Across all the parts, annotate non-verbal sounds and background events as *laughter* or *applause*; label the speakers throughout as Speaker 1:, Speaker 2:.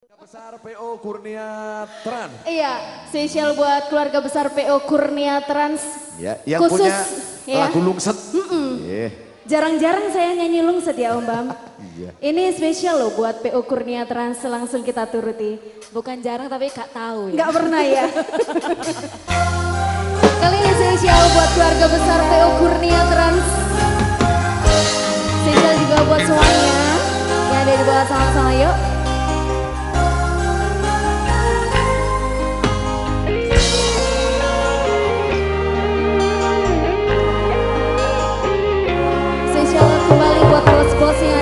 Speaker 1: Besar PO Kurnia Trans.
Speaker 2: Iya, spesial buat keluarga besar PO Kurnia Trans.
Speaker 1: Ya, yang
Speaker 2: Khusus,
Speaker 1: punya
Speaker 2: ya.
Speaker 1: lagu lungset. Iya.
Speaker 2: Jarang-jarang saya nyanyi lungset ya Om Bam.
Speaker 1: Iya.
Speaker 2: Ini spesial loh buat PO Kurnia Trans, langsung kita turuti.
Speaker 3: Bukan jarang tapi gak tahu ya.
Speaker 2: Nggak pernah ya. *laughs* Kali ini spesial buat keluarga besar PO Kurnia Trans. Spesial juga buat semuanya yang ada di bawah sama-sama yuk. Kembali buat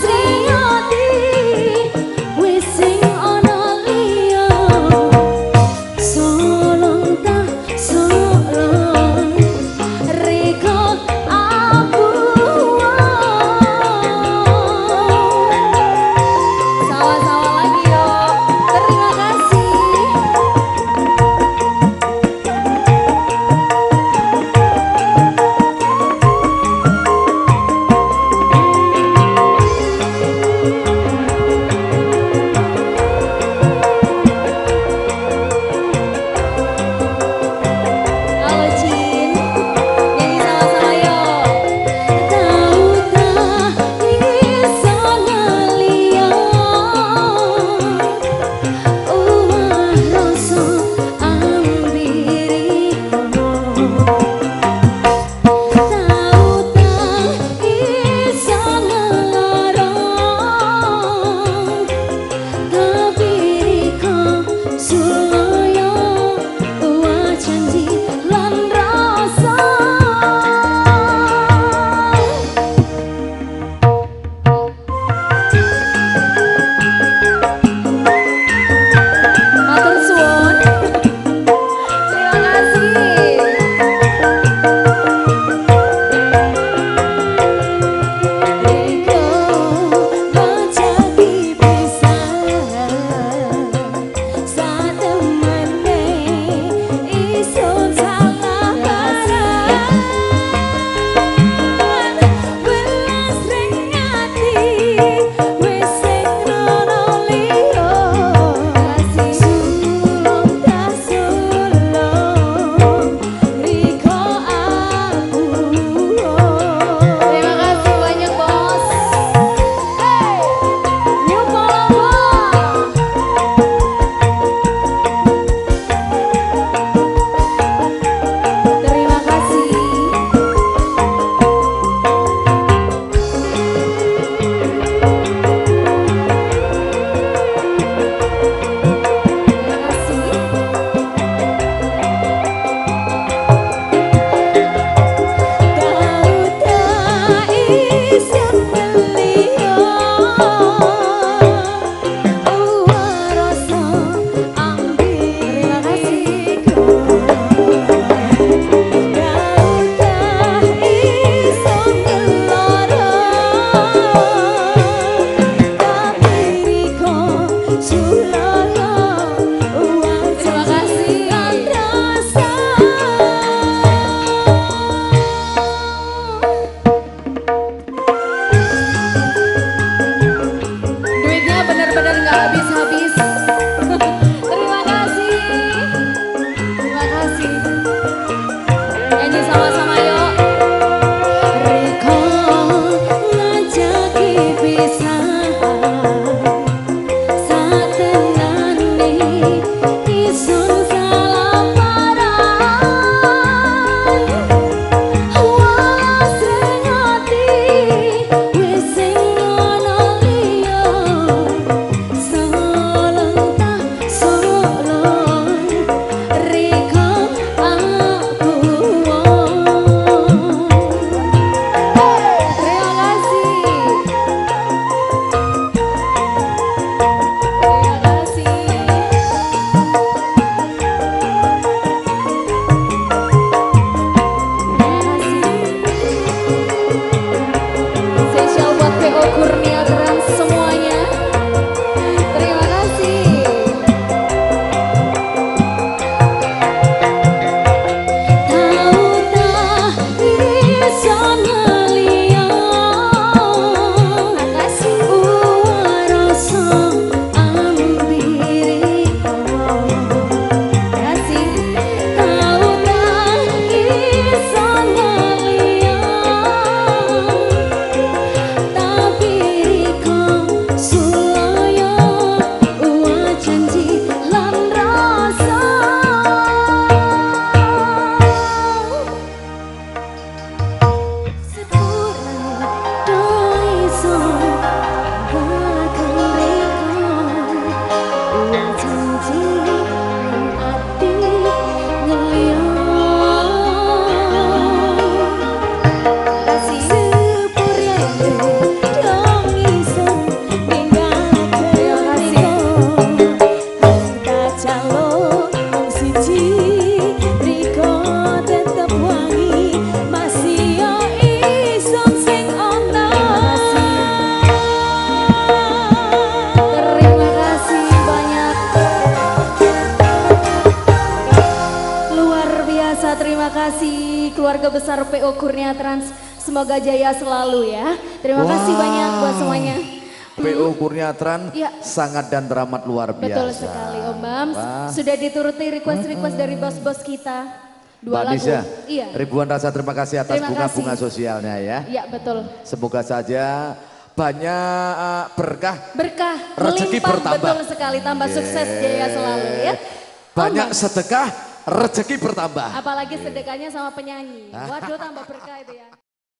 Speaker 4: Senhor.
Speaker 2: Keluarga besar PO Kurnia Trans. Semoga jaya selalu ya. Terima kasih
Speaker 1: Wow.
Speaker 2: banyak buat semuanya.
Speaker 1: PO Kurniatran
Speaker 2: Iya.
Speaker 1: sangat dan teramat luar biasa.
Speaker 2: Betul sekali Om Bams.
Speaker 1: Wah.
Speaker 2: Sudah dituruti request-request dari bos-bos kita. Dua
Speaker 1: Mbak
Speaker 2: lagu.
Speaker 1: Nisha,
Speaker 2: Iya.
Speaker 1: ribuan rasa terima kasih atas bunga-bunga
Speaker 2: kasih.
Speaker 1: sosialnya ya.
Speaker 2: Iya betul.
Speaker 1: Semoga saja banyak uh, berkah,
Speaker 2: Berkah,
Speaker 1: Rezeki bertambah.
Speaker 2: betul sekali. Tambah sukses jaya selalu ya.
Speaker 1: banyak
Speaker 2: Bams,
Speaker 1: sedekah, rezeki bertambah.
Speaker 2: apalagi sedekahnya sama penyanyi. Waduh tambah berkah itu ya.